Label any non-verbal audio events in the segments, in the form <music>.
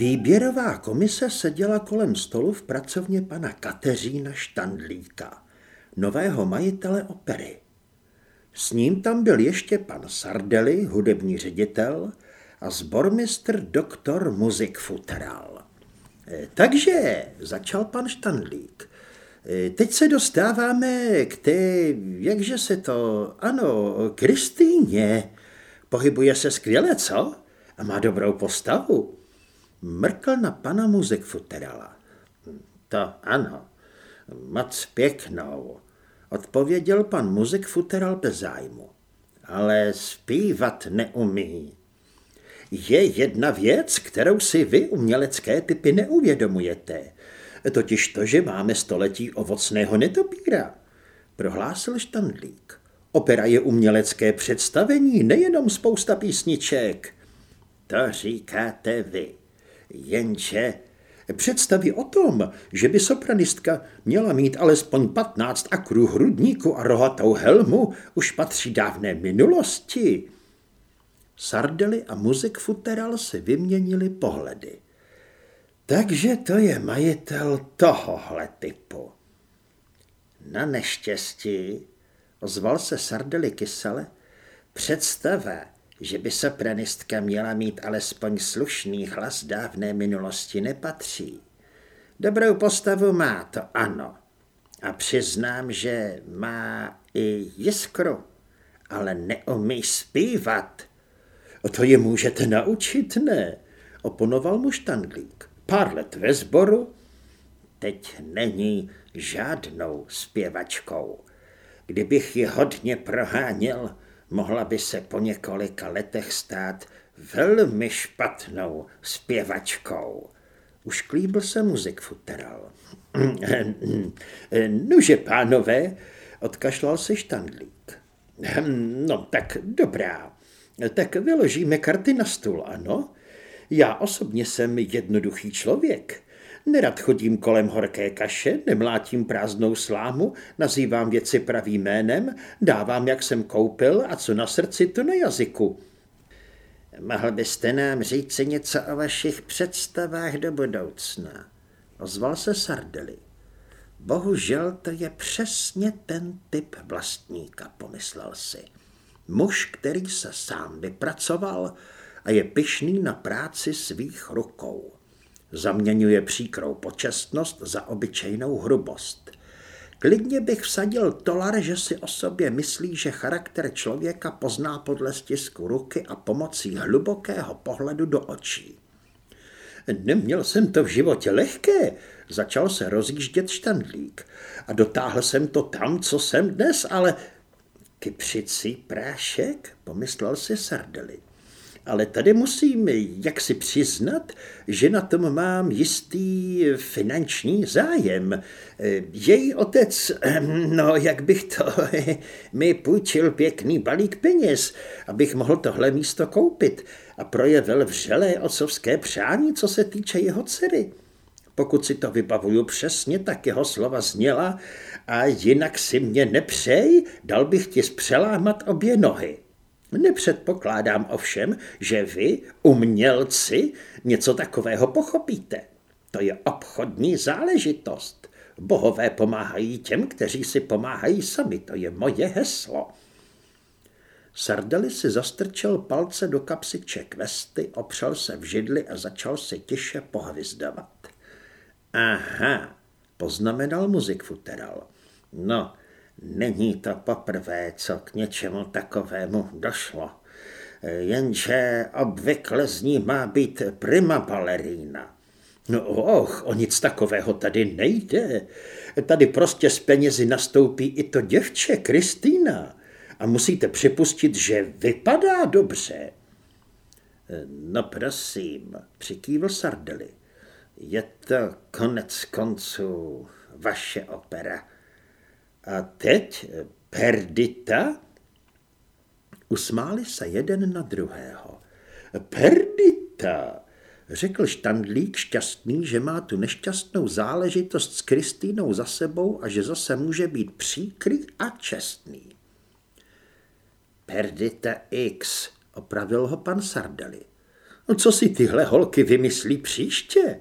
Výběrová komise seděla kolem stolu v pracovně pana Kateřína Štandlíka, nového majitele opery. S ním tam byl ještě pan Sardeli, hudební ředitel, a zbormistr doktor Muzik Futeral. E, takže, začal pan Štandlík, e, teď se dostáváme k té, jakže se to, ano, Kristýně. Pohybuje se skvěle, co? A má dobrou postavu. Mrkl na pana Muzik Futerala. To ano, moc pěknou, odpověděl pan Muzik Futeral bez zájmu. Ale zpívat neumí. Je jedna věc, kterou si vy, umělecké typy, neuvědomujete. Totiž to, že máme století ovocného netopíra. Prohlásil Štandlík. Opera je umělecké představení, nejenom spousta písniček. To říkáte vy. Jenže představy o tom, že by sopranistka měla mít alespoň 15 akrů hrudníku a rohatou helmu, už patří dávné minulosti. Sardely a muzik Futeral si vyměnili pohledy. Takže to je majitel tohohle typu. Na neštěstí, ozval se Sardely kysele, představa, že by sopranistka měla mít alespoň slušný hlas dávné minulosti nepatří. Dobrou postavu má, to ano. A přiznám, že má i jiskru, ale neumí zpívat. To je můžete naučit, ne? Oponoval mu štandlík. Pár let ve sboru? Teď není žádnou zpěvačkou. Kdybych ji hodně proháněl, mohla by se po několika letech stát velmi špatnou zpěvačkou. Už klíbil se muzik futeral. <clears throat> Nuže, pánové, odkašlal se štandlík. No tak dobrá, tak vyložíme karty na stůl, ano? Já osobně jsem jednoduchý člověk. Nerad chodím kolem horké kaše, nemlátím prázdnou slámu, nazývám věci pravým jménem, dávám, jak jsem koupil a co na srdci, to na jazyku. Mohl byste nám říct si něco o vašich představách do budoucna? Ozval se Sardeli. Bohužel to je přesně ten typ vlastníka, pomyslel si. Muž, který se sám vypracoval a je pyšný na práci svých rukou. Zaměňuje příkrou počestnost za obyčejnou hrubost. Klidně bych vsadil tolar, že si o sobě myslí, že charakter člověka pozná podle stisku ruky a pomocí hlubokého pohledu do očí. Neměl jsem to v životě lehké, začal se rozjíždět štandlík. A dotáhl jsem to tam, co jsem dnes, ale... Kypřicí prášek, pomyslel si Sardeli ale tady musím jaksi přiznat, že na tom mám jistý finanční zájem. Její otec, <clears throat> no jak bych to, <laughs> mi půjčil pěkný balík peněz, abych mohl tohle místo koupit a projevil vřelé otcovské přání, co se týče jeho dcery. Pokud si to vybavuju přesně, tak jeho slova zněla a jinak si mě nepřej, dal bych ti zpřelámat obě nohy. Nepředpokládám ovšem, že vy, umělci, něco takového pochopíte. To je obchodní záležitost. Bohové pomáhají těm, kteří si pomáhají sami. To je moje heslo. Sardeli si zastrčil palce do kapsiček vesty, opřel se v židli a začal se tiše pohvizdavat. Aha, poznamenal muzik futeral. No, Není to poprvé, co k něčemu takovému došlo. Jenže obvykle z ní má být prima balerína. No och, o nic takového tady nejde. Tady prostě z penězi nastoupí i to děvče, Kristýna. A musíte připustit, že vypadá dobře. No prosím, přikývl Sardeli. Je to konec konců vaše opera. A teď Perdita? Usmáli se jeden na druhého. Perdita, řekl štandlík šťastný, že má tu nešťastnou záležitost s Kristýnou za sebou a že zase může být příkrý a čestný. Perdita X, opravil ho pan Sardeli. No, co si tyhle holky vymyslí příště?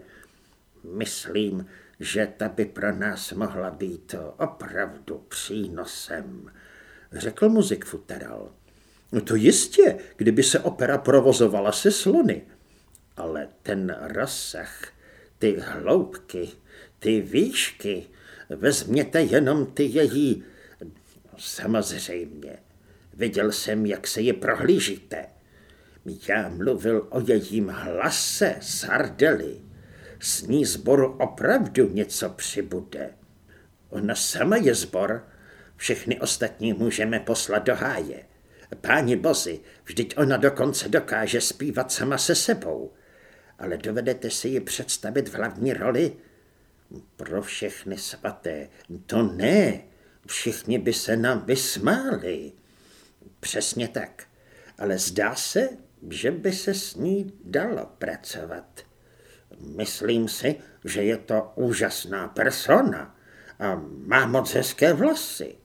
Myslím, že ta by pro nás mohla být opravdu přínosem, řekl muzik Futeral. No to jistě, kdyby se opera provozovala se slony. Ale ten rozsah, ty hloubky, ty výšky, vezměte jenom ty její... Samozřejmě, viděl jsem, jak se je prohlížíte. Já mluvil o jejím hlase, Sardeli. S ní zboru opravdu něco přibude. Ona sama je zbor, všechny ostatní můžeme poslat do háje. Páni bozy, vždyť ona dokonce dokáže zpívat sama se sebou. Ale dovedete si ji představit v hlavní roli? Pro všechny svaté, to ne. Všichni by se nám vysmáli. Přesně tak. Ale zdá se, že by se s ní dalo pracovat. Myslím si, že je to úžasná persona a má moc hezké vlasy.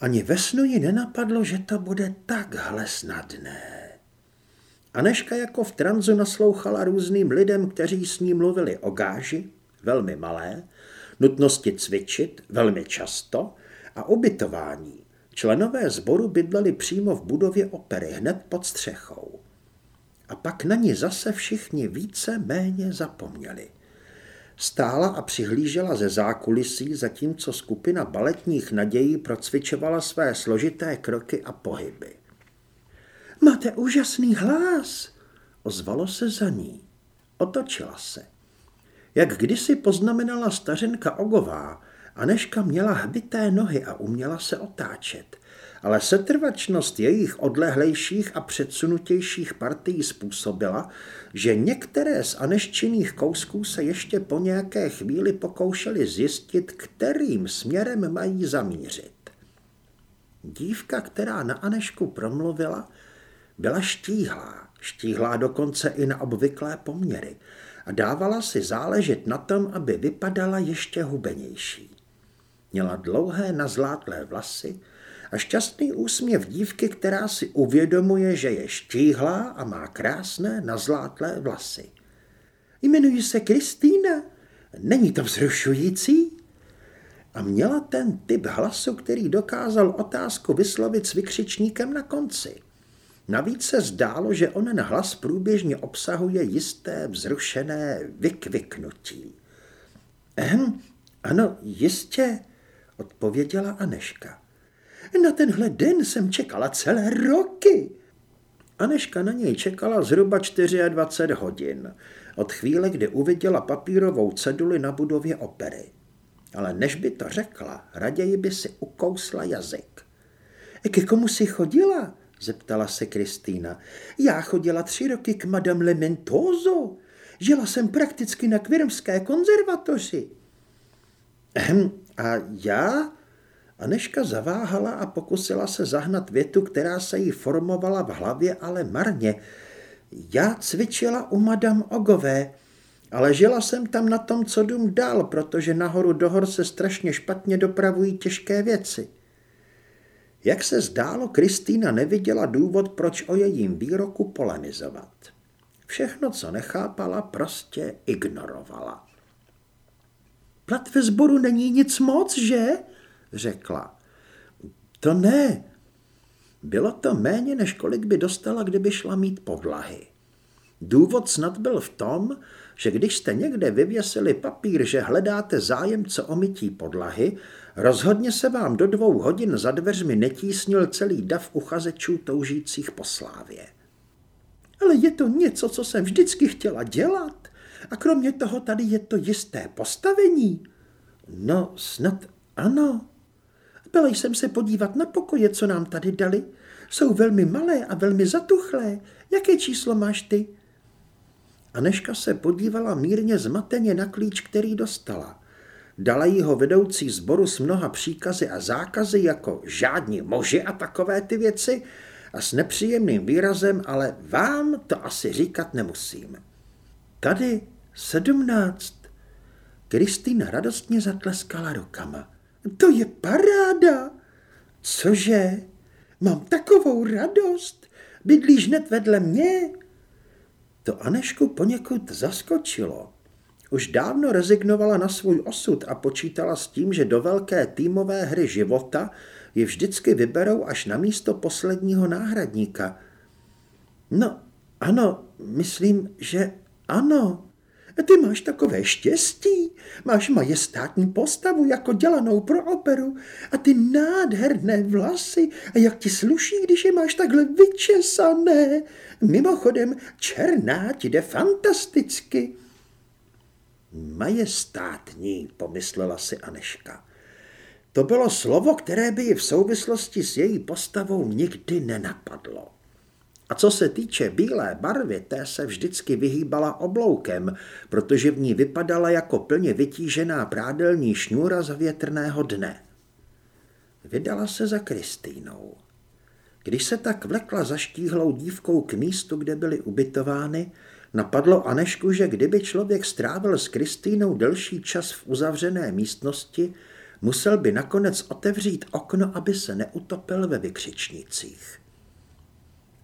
Ani ve snu ji nenapadlo, že to bude takhle snadné. Aneška jako v tranzu naslouchala různým lidem, kteří s ní mluvili o gáži, velmi malé, nutnosti cvičit, velmi často, a ubytování. Členové sboru bydleli přímo v budově opery, hned pod střechou. A pak na ní zase všichni více méně zapomněli. Stála a přihlížela ze zákulisí, zatímco skupina baletních nadějí procvičovala své složité kroky a pohyby. Máte úžasný hlas, ozvalo se za ní. Otočila se. Jak kdysi poznamenala stařenka Ogová, Aneška měla hbité nohy a uměla se otáčet ale setrvačnost jejich odlehlejších a předsunutějších partií způsobila, že některé z aneščinných kousků se ještě po nějaké chvíli pokoušeli zjistit, kterým směrem mají zamířit. Dívka, která na Anešku promluvila, byla štíhlá, štíhlá dokonce i na obvyklé poměry a dávala si záležet na tom, aby vypadala ještě hubenější. Měla dlouhé nazlátlé vlasy, a šťastný úsměv dívky, která si uvědomuje, že je štíhlá a má krásné nazlátlé vlasy. Jmenuji se Kristýna. Není to vzrušující? A měla ten typ hlasu, který dokázal otázku vyslovit s vykřičníkem na konci. Navíc se zdálo, že onen hlas průběžně obsahuje jisté vzrušené vykviknutí. Ehm, ano, jistě, odpověděla Aneška. Na tenhle den jsem čekala celé roky. Aneška na něj čekala zhruba 24 hodin, od chvíle, kdy uviděla papírovou ceduli na budově opery. Ale než by to řekla, raději by si ukousla jazyk. Ke komu jsi chodila? zeptala se Kristýna. Já chodila tři roky k Madame Lementozo. Žila jsem prakticky na Kvirmské konzervatoři. Ehm, a já? Aneška zaváhala a pokusila se zahnat větu, která se jí formovala v hlavě, ale marně. Já cvičila u madam Ogové, ale žila jsem tam na tom, co dům dál, protože nahoru do hor se strašně špatně dopravují těžké věci. Jak se zdálo, Kristýna neviděla důvod, proč o jejím výroku polemizovat. Všechno, co nechápala, prostě ignorovala. Plat ve sboru není nic moc, že? Řekla. To ne. Bylo to méně, než kolik by dostala, kdyby šla mít podlahy. Důvod snad byl v tom, že když jste někde vyvěsili papír, že hledáte zájemce o mytí podlahy, rozhodně se vám do dvou hodin za dveřmi netísnil celý dav uchazečů toužících po slávě. Ale je to něco, co jsem vždycky chtěla dělat. A kromě toho tady je to jisté postavení. No, snad ano, byla jsem se podívat na pokoje, co nám tady dali. Jsou velmi malé a velmi zatuchlé. Jaké číslo máš ty? Aneška se podívala mírně zmateně na klíč, který dostala. Dala jí ho vedoucí sboru s mnoha příkazy a zákazy jako žádní moži a takové ty věci a s nepříjemným výrazem, ale vám to asi říkat nemusím. Tady sedmnáct. Kristýna radostně zatleskala rukama. To je paráda. Cože? Mám takovou radost. Bydlíš hned vedle mě? To Anešku poněkud zaskočilo. Už dávno rezignovala na svůj osud a počítala s tím, že do velké týmové hry života ji vždycky vyberou až na místo posledního náhradníka. No, ano, myslím, že ano. Ty máš takové štěstí, máš majestátní postavu jako dělanou pro operu a ty nádherné vlasy a jak ti sluší, když je máš takhle vyčesané. Mimochodem, černá ti jde fantasticky. Majestátní, pomyslela si Aneška. To bylo slovo, které by ji v souvislosti s její postavou nikdy nenapadlo. A co se týče bílé barvy, té se vždycky vyhýbala obloukem, protože v ní vypadala jako plně vytížená prádelní šňůra z větrného dne. Vydala se za Kristýnou. Když se tak vlekla za štíhlou dívkou k místu, kde byly ubytovány, napadlo Anešku, že kdyby člověk strávil s Kristýnou delší čas v uzavřené místnosti, musel by nakonec otevřít okno, aby se neutopil ve vykřičnících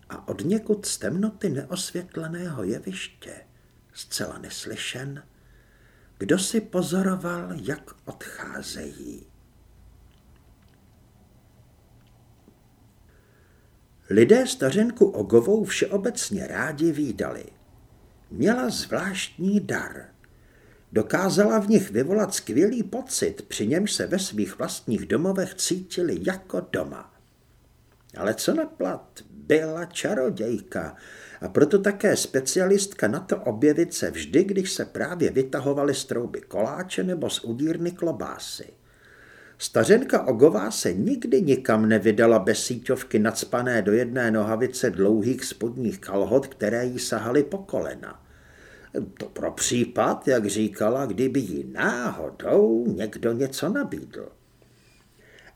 a od někud z temnoty neosvětleného jeviště, zcela neslyšen, kdo si pozoroval, jak odcházejí. Lidé stařenku Ogovou všeobecně rádi výdali. Měla zvláštní dar. Dokázala v nich vyvolat skvělý pocit, při němž se ve svých vlastních domovech cítili jako doma. Ale co naplat, byla čarodějka a proto také specialistka na to objevit se vždy, když se právě vytahovaly z trouby koláče nebo z udírny klobásy. Stařenka Ogová se nikdy nikam nevydala bez síťovky nadspané do jedné nohavice dlouhých spodních kalhot, které jí sahaly po kolena. To pro případ, jak říkala, kdyby jí náhodou někdo něco nabídl.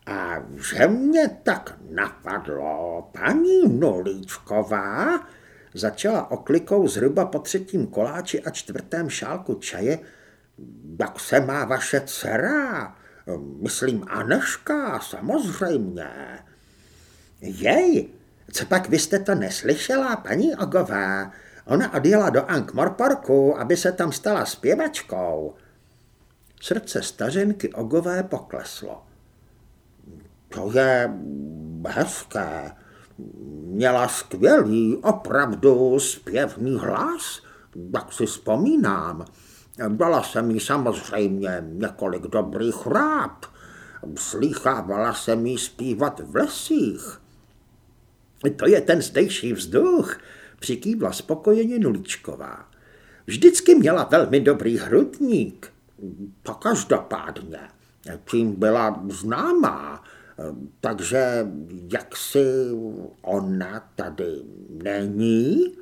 A že mě tak napadlo, paní Nolíčková, začala oklikou zhruba po třetím koláči a čtvrtém šálku čaje, jak se má vaše dcera? Myslím Aneška, samozřejmě. Jej, co pak vy jste to neslyšela, paní Ogová? Ona odjela do Ankh-Morporku, aby se tam stala zpěvačkou. Srdce stařenky Ogové pokleslo. To je hezké. Měla skvělý, opravdu zpěvný hlas, jak si vzpomínám. Dala se mi samozřejmě několik dobrých rád. Slýchávala se mi zpívat v lesích. To je ten zdejší vzduch, přikývla spokojeně Nuličková. Vždycky měla velmi dobrý hrudník. To každopádně. Tím byla známá, takže jak si ona tady není?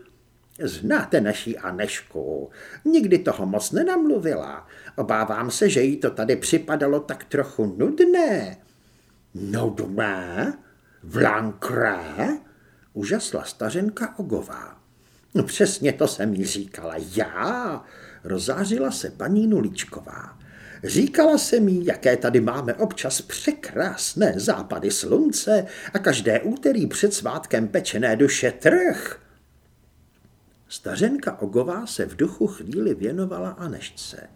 Znáte naší Anešku. Nikdy toho moc nenamluvila. Obávám se, že jí to tady připadalo tak trochu nudné. Nudné? Vlankré? Užasla stařenka Ogová. No přesně to jsem jí říkala já, rozářila se paní Nuličková. Říkala se mi, jaké tady máme občas překrásné západy slunce a každé úterý před svátkem pečené duše trh. Stařenka Ogová se v duchu chvíli věnovala Anešce.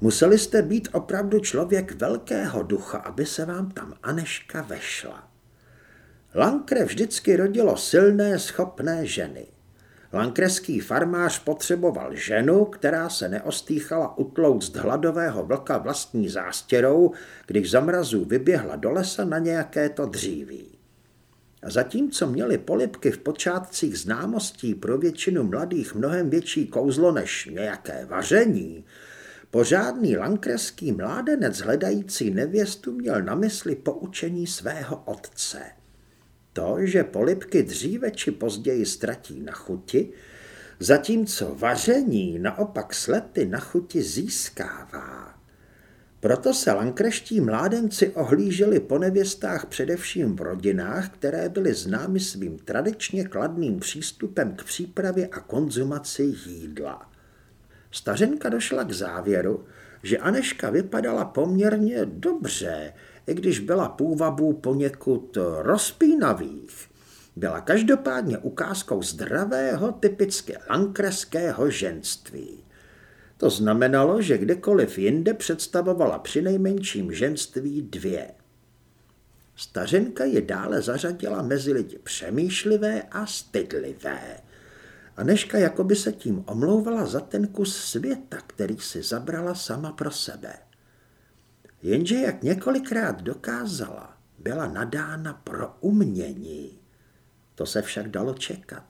Museli jste být opravdu člověk velkého ducha, aby se vám tam Aneška vešla. Lankre vždycky rodilo silné, schopné ženy. Lankreský farmář potřeboval ženu, která se neostýchala utlouct hladového vlka vlastní zástěrou, když zamrazů vyběhla do lesa na nějaké to dříví. A zatímco měli polipky v počátcích známostí pro většinu mladých mnohem větší kouzlo než nějaké vaření, pořádný lankreský mládenec hledající nevěstu měl na mysli poučení svého otce – to, že polipky dříve či později ztratí na chuti, zatímco vaření naopak slety na chuti získává. Proto se lankreští mládenci ohlíželi po nevěstách především v rodinách, které byly známy svým tradičně kladným přístupem k přípravě a konzumaci jídla. Stařenka došla k závěru, že Aneška vypadala poměrně dobře, i když byla půvabů poněkud rozpínavých. byla každopádně ukázkou zdravého, typicky lankreského ženství. To znamenalo, že kdekoliv jinde představovala přinejmenším ženství dvě. Stařenka je dále zařadila mezi lidi přemýšlivé a stydlivé. A Neška jakoby se tím omlouvala za ten kus světa, který si zabrala sama pro sebe. Jenže jak několikrát dokázala, byla nadána pro umění. To se však dalo čekat.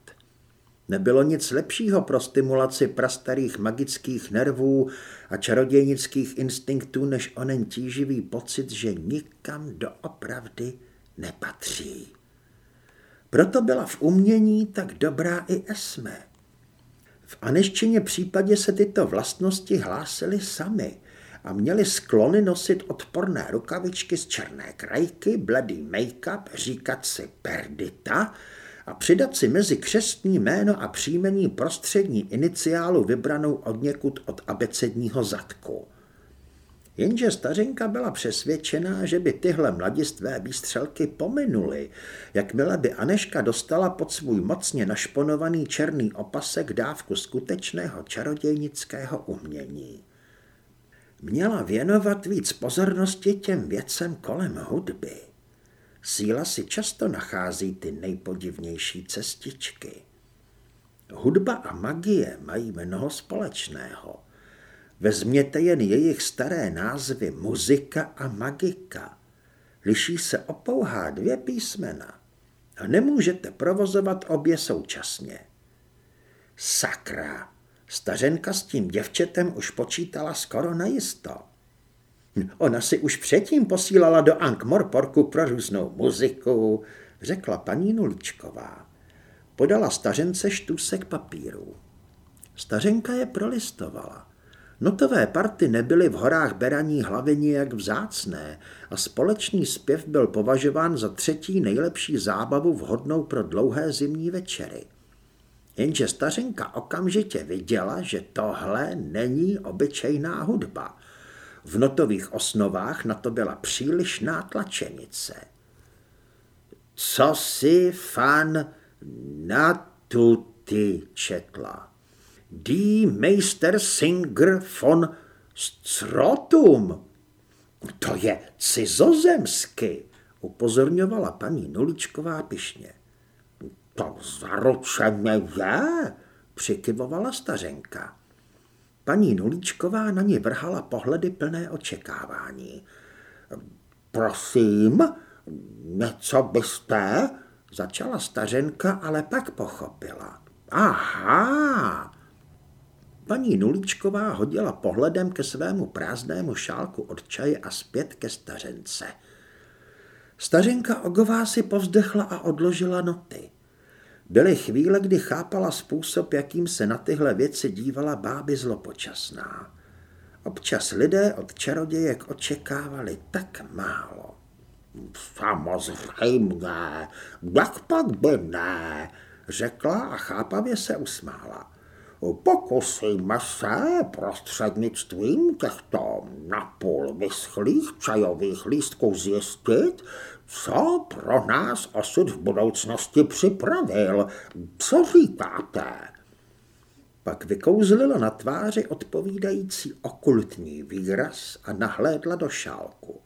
Nebylo nic lepšího pro stimulaci prastarých magických nervů a čarodějnických instinktů, než onen tíživý pocit, že nikam doopravdy nepatří. Proto byla v umění tak dobrá i Esme. V aneščině případě se tyto vlastnosti hlásily sami a měli sklony nosit odporné rukavičky z černé krajky, bledý make-up, říkat si perdita a přidat si mezi křestní jméno a příjmení prostřední iniciálu vybranou od někud od abecedního zadku. Jenže stařenka byla přesvědčená, že by tyhle mladistvé výstřelky pominuly, jakmile by Aneška dostala pod svůj mocně našponovaný černý opasek dávku skutečného čarodějnického umění. Měla věnovat víc pozornosti těm věcem kolem hudby. Síla si často nachází ty nejpodivnější cestičky. Hudba a magie mají mnoho společného – Vezměte jen jejich staré názvy muzika a magika. Liší se opouhá dvě písmena a nemůžete provozovat obě současně. Sakra, stařenka s tím děvčetem už počítala skoro najisto. Ona si už předtím posílala do Ankh-Morporku pro různou muziku, řekla paní Nuličková. Podala stařence štůsek papíru. Stařenka je prolistovala. Notové party nebyly v horách Beraní hlavy nijak vzácné a společný zpěv byl považován za třetí nejlepší zábavu vhodnou pro dlouhé zimní večery. Jenže stařenka okamžitě viděla, že tohle není obyčejná hudba. V notových osnovách na to byla přílišná tlačenice. Co si fan na tu ty četla? Die Meistersinger von Strotum. To je cizozemsky, upozorňovala paní Nuličková pišně. To zaručeně je, přikyvovala stařenka. Paní Nulíčková na ní vrhala pohledy plné očekávání. Prosím, něco byste? Začala stařenka, ale pak pochopila. Aha, Paní Nulíčková hodila pohledem ke svému prázdnému šálku od čaje a zpět ke stařence. Stařenka Ogová si povzdechla a odložila noty. Byly chvíle, kdy chápala způsob, jakým se na tyhle věci dívala báby zlopočasná. Občas lidé od čarodějek očekávali tak málo. Samozřejmě, jak pak by ne, řekla a chápavě se usmála. Pokusíme se prostřednictvím těchto napůl vyschlých čajových lístků zjistit, co pro nás osud v budoucnosti připravil. Co říkáte? Pak vykouzlila na tváři odpovídající okultní výraz a nahlédla do šálku.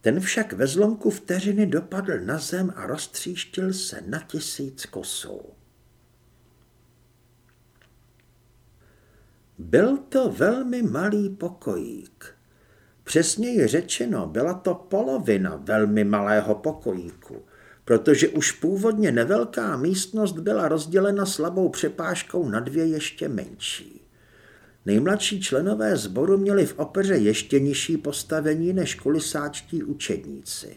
Ten však ve zlomku vteřiny dopadl na zem a roztříštil se na tisíc kusů. Byl to velmi malý pokojík. Přesněji řečeno, byla to polovina velmi malého pokojíku, protože už původně nevelká místnost byla rozdělena slabou přepážkou na dvě ještě menší. Nejmladší členové sboru měli v opeře ještě nižší postavení než kulisáčtí učedníci.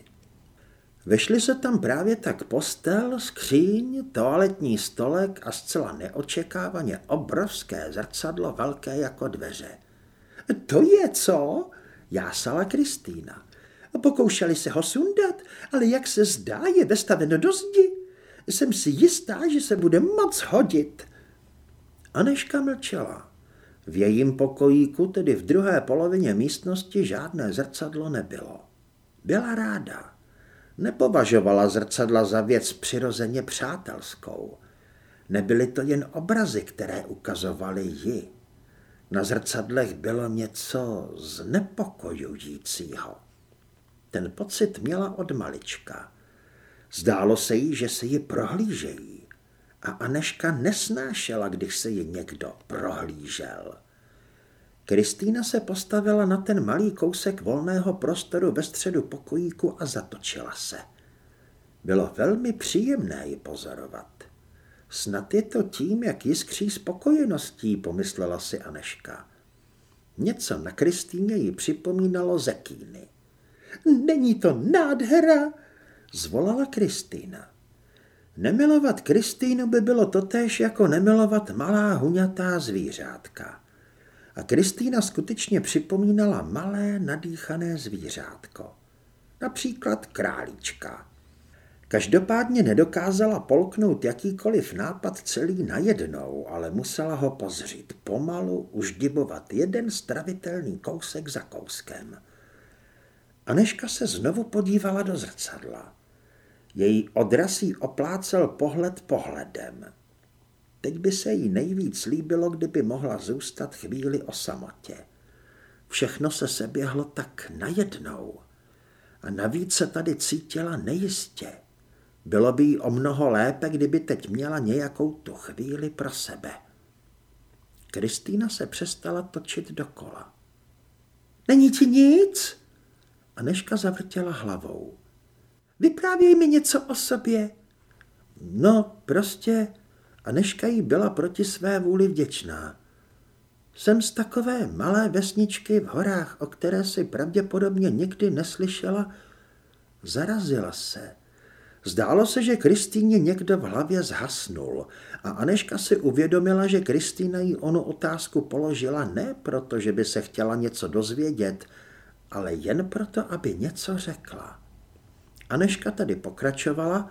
Vešli se tam právě tak postel, skříň, toaletní stolek a zcela neočekávaně obrovské zrcadlo velké jako dveře. To je co? Jásala Kristýna. Pokoušeli se ho sundat, ale jak se zdá, je vestaveno do zdi. Jsem si jistá, že se bude moc hodit. Aneška mlčela. V jejím pokojíku, tedy v druhé polovině místnosti, žádné zrcadlo nebylo. Byla ráda. Nepovažovala zrcadla za věc přirozeně přátelskou. Nebyly to jen obrazy, které ukazovaly ji. Na zrcadlech bylo něco znepokojujícího. Ten pocit měla od malička. Zdálo se jí, že se ji prohlížejí. A Aneška nesnášela, když se ji někdo prohlížel. Kristýna se postavila na ten malý kousek volného prostoru ve středu pokojíku a zatočila se. Bylo velmi příjemné ji pozorovat. Snad je to tím, jak jiskří spokojeností, pomyslela si Aneška. Něco na Kristýně ji připomínalo Zekýny. Není to nádhera, zvolala Kristýna. Nemilovat Kristýnu by bylo totéž jako nemilovat malá huňatá zvířátka. A Kristýna skutečně připomínala malé nadýchané zvířátko. Například králíčka. Každopádně nedokázala polknout jakýkoliv nápad celý najednou, ale musela ho pozřít pomalu, uždibovat jeden stravitelný kousek za kouskem. Aneška se znovu podívala do zrcadla. Její odrasí oplácel pohled pohledem. Teď by se jí nejvíc líbilo, kdyby mohla zůstat chvíli o samotě. Všechno se seběhlo tak najednou. A navíc se tady cítila nejistě. Bylo by jí o mnoho lépe, kdyby teď měla nějakou tu chvíli pro sebe. Kristýna se přestala točit dokola. Není ti nic? Aneška zavrtěla hlavou. Vyprávěj mi něco o sobě. No, prostě Aneška jí byla proti své vůli vděčná. Jsem z takové malé vesničky v horách, o které si pravděpodobně nikdy neslyšela, zarazila se. Zdálo se, že Kristýně někdo v hlavě zhasnul a Aneška si uvědomila, že Kristýna jí onu otázku položila ne proto, že by se chtěla něco dozvědět, ale jen proto, aby něco řekla. Aneška tady pokračovala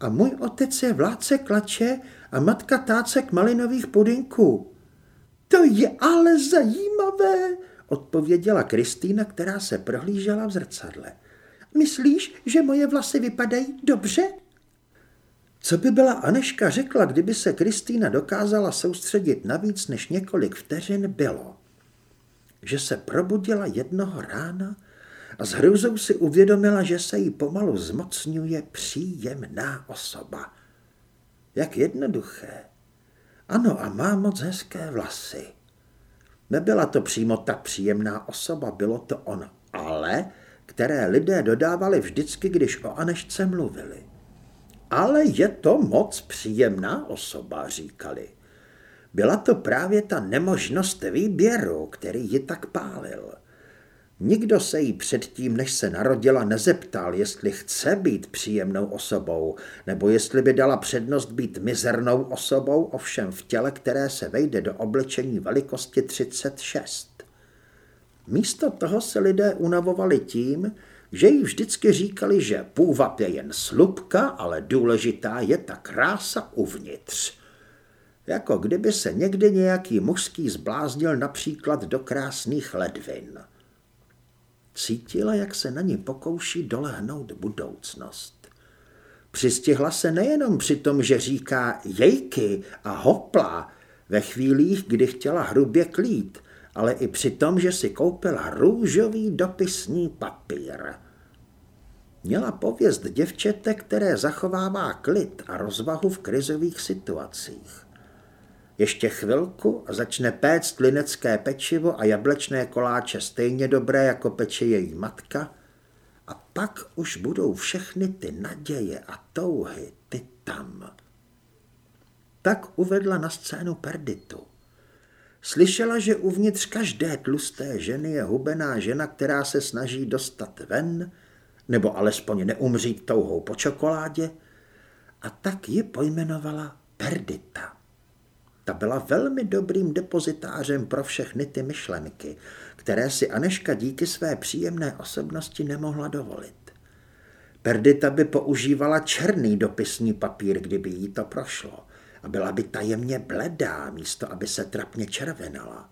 a můj otec je vládce klače a matka tácek malinových pudinků. To je ale zajímavé, odpověděla Kristýna, která se prohlížela v zrcadle. Myslíš, že moje vlasy vypadají dobře? Co by byla Aneška řekla, kdyby se Kristýna dokázala soustředit na víc než několik vteřin, bylo, že se probudila jednoho rána a s hrůzou si uvědomila, že se jí pomalu zmocňuje příjemná osoba. Jak jednoduché. Ano, a má moc hezké vlasy. Nebyla to přímo ta příjemná osoba, bylo to on ale, které lidé dodávali vždycky, když o Anešce mluvili. Ale je to moc příjemná osoba, říkali. Byla to právě ta nemožnost výběru, který ji tak pálil. Nikdo se jí předtím, než se narodila, nezeptal, jestli chce být příjemnou osobou, nebo jestli by dala přednost být mizernou osobou, ovšem v těle, které se vejde do oblečení velikosti 36. Místo toho se lidé unavovali tím, že jí vždycky říkali, že půvab je jen slupka, ale důležitá je ta krása uvnitř. Jako kdyby se někdy nějaký mužský zbláznil například do krásných ledvin. Cítila, jak se na ní pokouší dolehnout budoucnost. Přistihla se nejenom při tom, že říká jejky a hopla ve chvílích, kdy chtěla hrubě klít, ale i při tom, že si koupila růžový dopisní papír. Měla pověst děvčete, které zachovává klid a rozvahu v krizových situacích. Ještě chvilku a začne péct linecké pečivo a jablečné koláče stejně dobré, jako peče její matka. A pak už budou všechny ty naděje a touhy, ty tam. Tak uvedla na scénu Perditu. Slyšela, že uvnitř každé tlusté ženy je hubená žena, která se snaží dostat ven, nebo alespoň neumřít touhou po čokoládě, a tak ji pojmenovala Perdita. Ta byla velmi dobrým depozitářem pro všechny ty myšlenky, které si Aneška díky své příjemné osobnosti nemohla dovolit. Perdita by používala černý dopisní papír, kdyby jí to prošlo, a byla by tajemně bledá, místo aby se trapně červenala.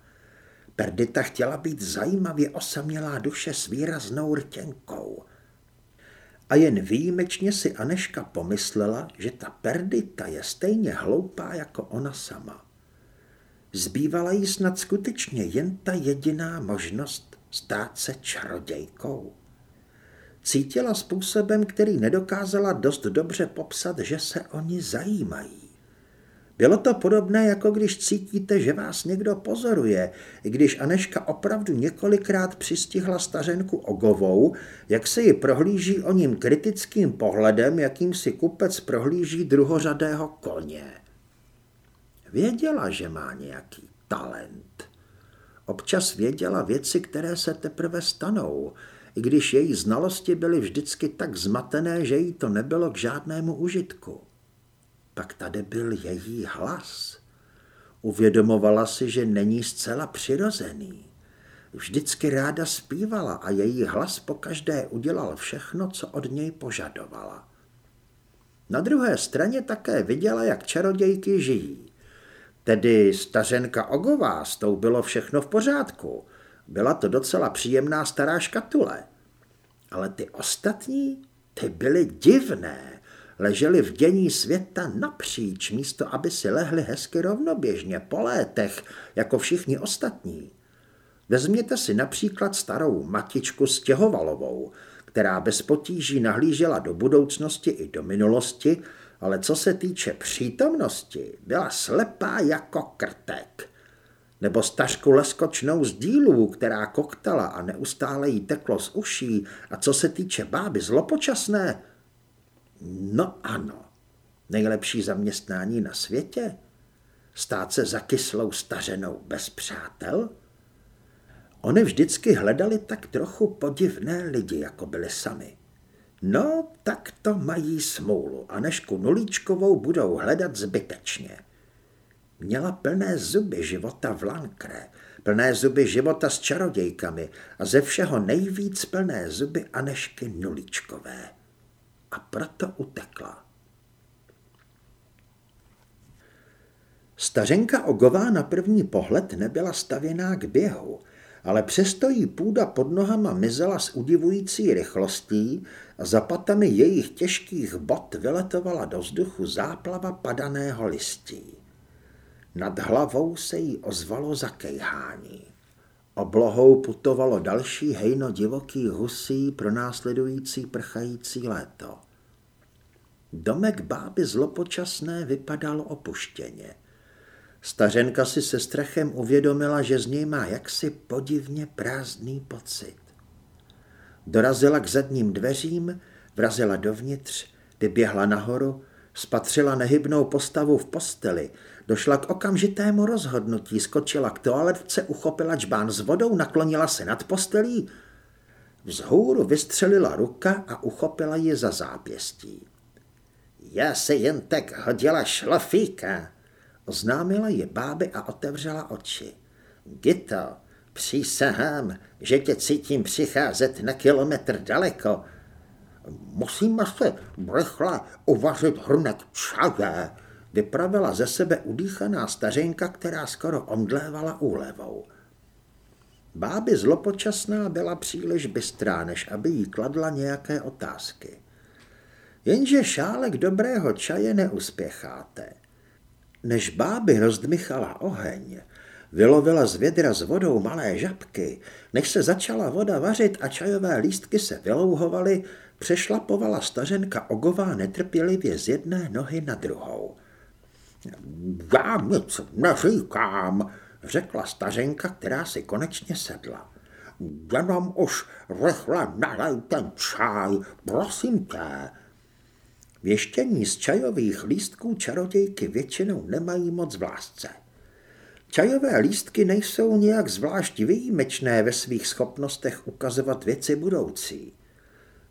Perdita chtěla být zajímavě osamělá duše s výraznou rtěnkou. A jen výjimečně si Aneška pomyslela, že ta Perdita je stejně hloupá jako ona sama. Zbývala jí snad skutečně jen ta jediná možnost stát se čarodějkou. Cítila způsobem, který nedokázala dost dobře popsat, že se oni zajímají. Bylo to podobné, jako když cítíte, že vás někdo pozoruje, i když Aneška opravdu několikrát přistihla stařenku Ogovou, jak se ji prohlíží o ním kritickým pohledem, jakým si kupec prohlíží druhořadého koně. Věděla, že má nějaký talent. Občas věděla věci, které se teprve stanou, i když její znalosti byly vždycky tak zmatené, že jí to nebylo k žádnému užitku. Pak tady byl její hlas. Uvědomovala si, že není zcela přirozený. Vždycky ráda zpívala a její hlas pokaždé udělal všechno, co od něj požadovala. Na druhé straně také viděla, jak čarodějky žijí. Tedy stařenka Ogová, s tou bylo všechno v pořádku. Byla to docela příjemná stará škatule. Ale ty ostatní, ty byly divné leželi v dění světa napříč, místo aby si lehli hezky rovnoběžně po létech, jako všichni ostatní. Vezměte si například starou matičku Stěhovalovou, která bez potíží nahlížela do budoucnosti i do minulosti, ale co se týče přítomnosti, byla slepá jako krtek. Nebo stařku leskočnou z dílů, která koktala a neustále jí teklo z uší, a co se týče báby zlopočasné, No ano, nejlepší zaměstnání na světě? Stát se za kyslou stařenou bez přátel? Oni vždycky hledali tak trochu podivné lidi, jako byli sami. No, tak to mají smůlu a Nešku Nulíčkovou budou hledat zbytečně. Měla plné zuby života v Lankre, plné zuby života s čarodějkami a ze všeho nejvíc plné zuby Anešky Nulíčkové a proto utekla. Stařenka Ogová na první pohled nebyla stavěná k běhu, ale přesto jí půda pod nohama mizela s udivující rychlostí a za patami jejich těžkých bot vyletovala do vzduchu záplava padaného listí. Nad hlavou se jí ozvalo zakejhání. Oblohou putovalo další hejno divokých husí pro následující prchající léto. Domek báby zlopočasné vypadal opuštěně. Stařenka si se strachem uvědomila, že z něj má jaksi podivně prázdný pocit. Dorazila k zadním dveřím, vrazila dovnitř, vyběhla nahoru, spatřila nehybnou postavu v posteli, došla k okamžitému rozhodnutí, skočila k toaletce, uchopila čbán s vodou, naklonila se nad postelí, vzhůru vystřelila ruka a uchopila ji za zápěstí. Já se jen tak hodila šlofíka, oznámila je báby a otevřela oči. Gito, přísahám, že tě cítím přicházet na kilometr daleko. Musíme se rychle uvařit hrnek čaje, vypravila ze sebe udýchaná stařenka, která skoro omdlévala úlevou. Báby zlopočasná byla příliš bystrá, než aby jí kladla nějaké otázky. Jenže šálek dobrého čaje neuspěcháte. Než báby rozdmychala oheň, vylovila z vědra s vodou malé žabky, než se začala voda vařit a čajové lístky se vylouhovaly, přešlapovala stařenka Ogová netrpělivě z jedné nohy na druhou. Já nic neříkám, řekla stařenka, která si konečně sedla. Jenom už rychle nalej ten čaj, prosím tě. Věštění z čajových lístků čarodějky většinou nemají moc v lásce. Čajové lístky nejsou nějak zvlášť výjimečné ve svých schopnostech ukazovat věci budoucí.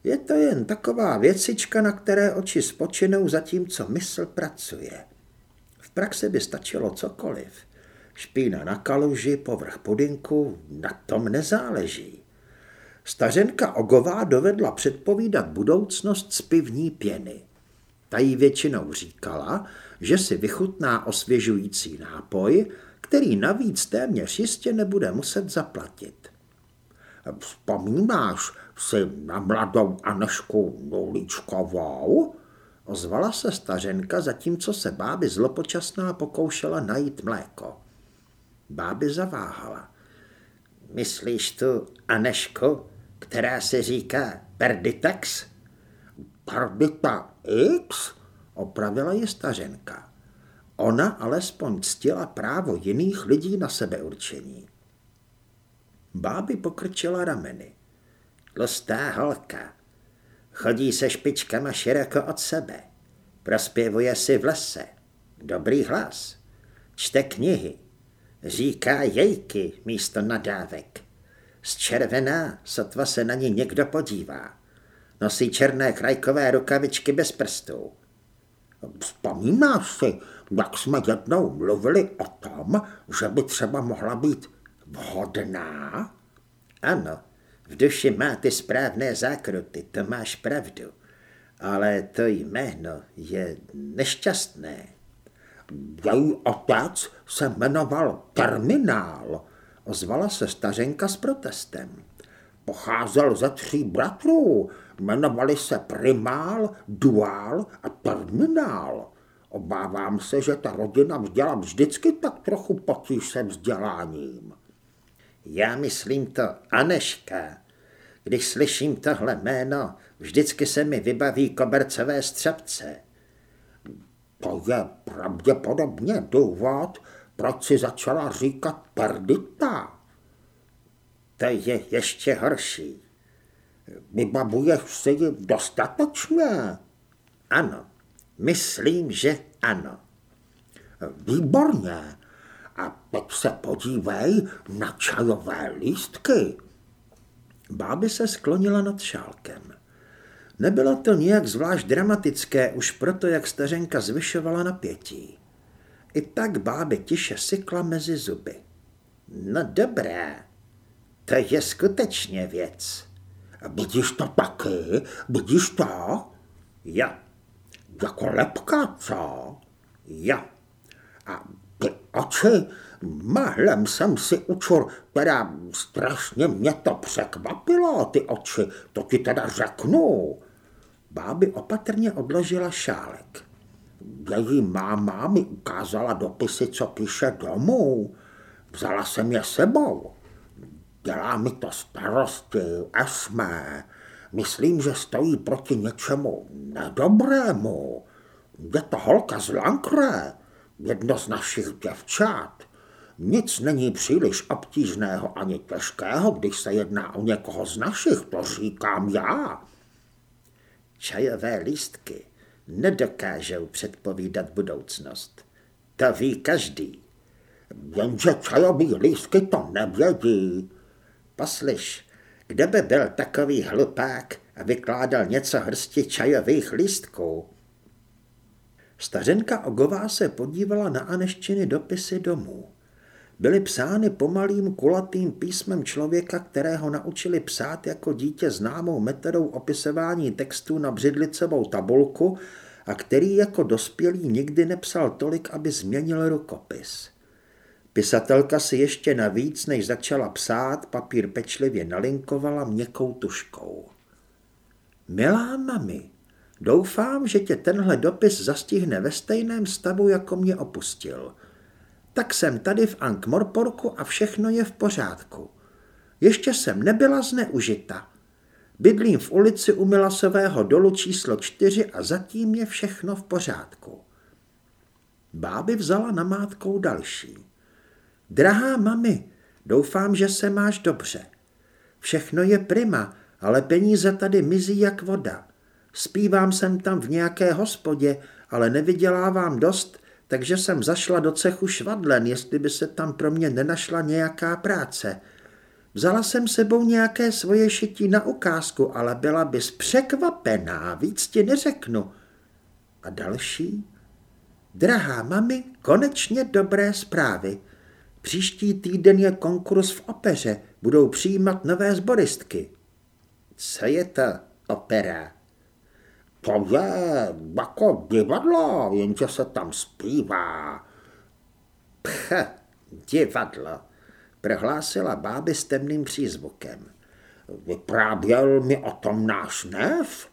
Je to jen taková věcička, na které oči spočinou, zatímco mysl pracuje. Praxi by stačilo cokoliv. Špína na kaluži, povrch pudinku, na tom nezáleží. Stařenka Ogová dovedla předpovídat budoucnost z pivní pěny. Ta jí většinou říkala, že si vychutná osvěžující nápoj, který navíc téměř jistě nebude muset zaplatit. Vzpomínáš, si na mladou Anešku Nulíčkovou? Ozvala se stařenka, zatímco se báby zlopočasná pokoušela najít mléko. Báby zaváhala. Myslíš tu Anešku, která se říká Perditex? Perdita X? Opravila ji stařenka. Ona alespoň ctila právo jiných lidí na sebeurčení. Báby pokrčila rameny. Tlustá holka. Chodí se špičkama široko od sebe. Prospěvuje si v lese. Dobrý hlas. Čte knihy. Říká jejky místo nadávek. Zčervená, sotva se na ní někdo podívá. Nosí černé krajkové rukavičky bez prstů. Vzpomínáš si, jak jsme jednou mluvili o tom, že by třeba mohla být vhodná? Ano, v duši má ty správné zákruty, to máš pravdu. Ale to jméno je nešťastné. Její otec se jmenoval Terminál, ozvala se stařenka s protestem. Pocházel ze tří bratrů, jmenovali se Primál, Duál a Terminál. Obávám se, že ta rodina vzdělá vždycky tak trochu potíž se vzděláním. Já myslím to Aneška. Když slyším tohle jméno, vždycky se mi vybaví kobercové střepce. To je pravděpodobně důvod, proč si začala říkat Perdita. To je ještě horší. Vybavuješ si ji dostatečně? Ano, myslím, že ano. Výborně. A teď se podívej na čajové lístky. Báby se sklonila nad šálkem. Nebylo to nijak zvlášť dramatické, už proto, jak stařenka zvyšovala napětí. I tak báby tiše sykla mezi zuby. No dobré, to je skutečně věc. Vidíš to taky? Vidíš to? Ja. Jako lepka, co? Ja. A ty oči, mahlem jsem si učur, teda strašně mě to překvapilo, ty oči, to ti teda řeknu. Báby opatrně odložila šálek. Její máma mi ukázala dopisy, co píše domů. Vzala jsem je sebou. Dělá mi to starosti, Esme. Myslím, že stojí proti něčemu nedobrému. Je to holka z Lankre, jedno z našich děvčat. Nic není příliš obtížného ani těžkého, když se jedná o někoho z našich, to říkám já. Čajové lístky nedokážou předpovídat budoucnost. To ví každý. Jenže čajový lístky to nevědí. Poslyš, kdo by byl takový hlupák a vykládal něco hrsti čajových lístků? Stařenka Ogová se podívala na Aneštiny dopisy domů. Byly psány pomalým kulatým písmem člověka, kterého naučili psát jako dítě známou metodou opisování textů na břidlicovou tabulku a který jako dospělý nikdy nepsal tolik, aby změnil rukopis. Pisatelka si ještě navíc, než začala psát, papír pečlivě nalinkovala měkkou tuškou. Milá mami, doufám, že tě tenhle dopis zastihne ve stejném stavu, jako mě opustil. Tak jsem tady v Ankh-Morporku a všechno je v pořádku. Ještě jsem nebyla zneužita. Bydlím v ulici u Milasového dolu číslo čtyři a zatím je všechno v pořádku. Báby vzala namátkou další. Drahá mami, doufám, že se máš dobře. Všechno je prima, ale peníze tady mizí jak voda. Spívám jsem tam v nějaké hospodě, ale nevydělávám dost, takže jsem zašla do cechu švadlen, jestli by se tam pro mě nenašla nějaká práce. Vzala jsem sebou nějaké svoje šití na ukázku, ale byla bys překvapená, víc ti neřeknu. A další? Drahá mami, konečně dobré zprávy. Příští týden je konkurs v opeře, budou přijímat nové zboristky. Co je to opera? To je jako divadlo, jenže se tam zpívá. Pch, divadlo, prohlásila báby s temným přízvukem. Vyprávěl mi o tom náš nev.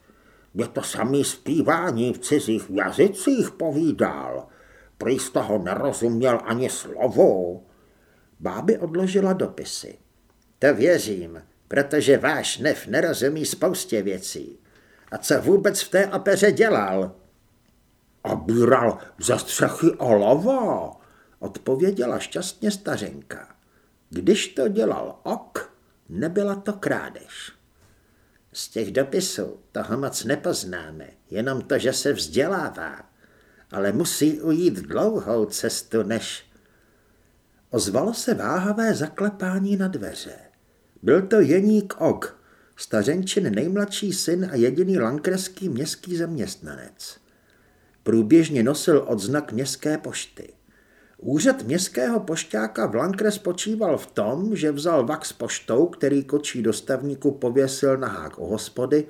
Je to samý zpívání v cizích jazycích povídal. Prý z toho nerozuměl ani slovo. Báby odložila dopisy. To věřím, protože váš nev nerozumí spoustě věcí. A co vůbec v té opeře dělal? Obíral ze střechy olova, odpověděla šťastně stařenka. Když to dělal ok, nebyla to krádež. Z těch dopisů toho moc nepoznáme, jenom to, že se vzdělává. Ale musí ujít dlouhou cestu, než... Ozvalo se váhavé zaklepání na dveře. Byl to Jeník Ok, stařenčin nejmladší syn a jediný lankreský městský zaměstnanec. Průběžně nosil odznak městské pošty. Úřad městského pošťáka v Lankre spočíval v tom, že vzal vak s poštou, který kočí dostavníku pověsil na hák u hospody